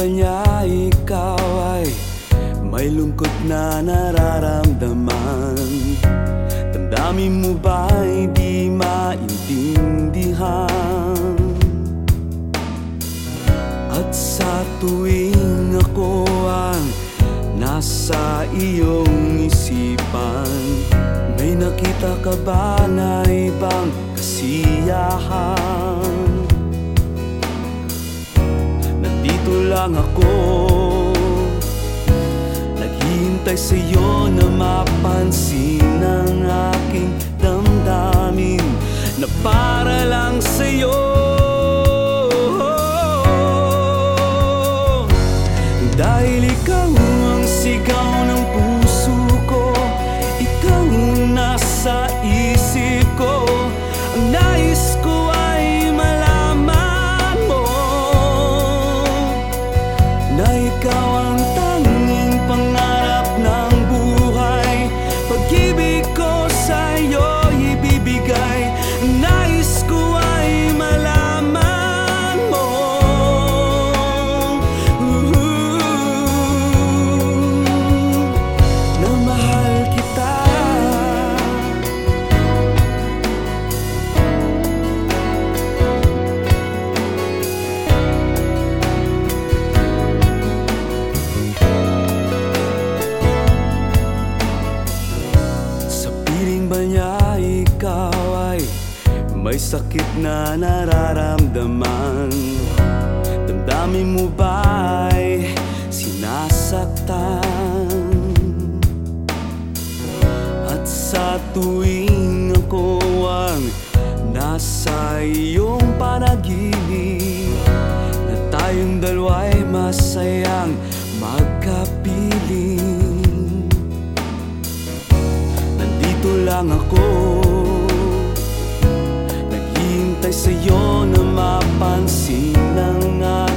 ba niya ikaw ay may lungkot na nararamdaman? Damdamin mo ba di maintindihan? At sa tuwing ako ang nasa iyong isipan May nakita ka ba na ibang kasiyahan? Nandito lang ako. Naghihintay sa'yo na mapansin ang aking Na ikaw may sakit na nararamdaman. Damdamin mo ba'y sinasaktan? At sa tuwing ako ang nasa iyong panaginip Na tayong dalawa'y masayang magkapiling. Nandito lang ako Naghihintay sa'yo na mapansin ang aking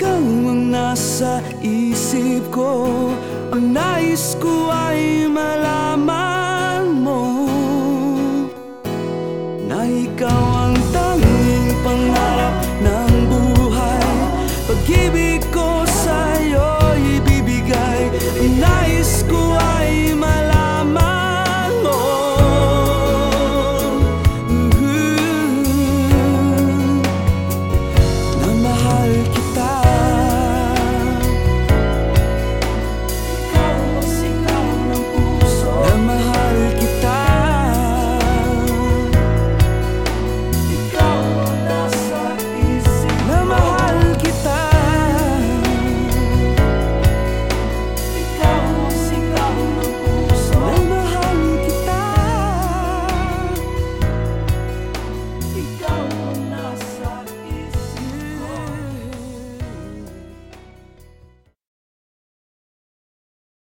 Ikaw ang nasa isip ko. Ang nais ko ay malaman mo Na ikaw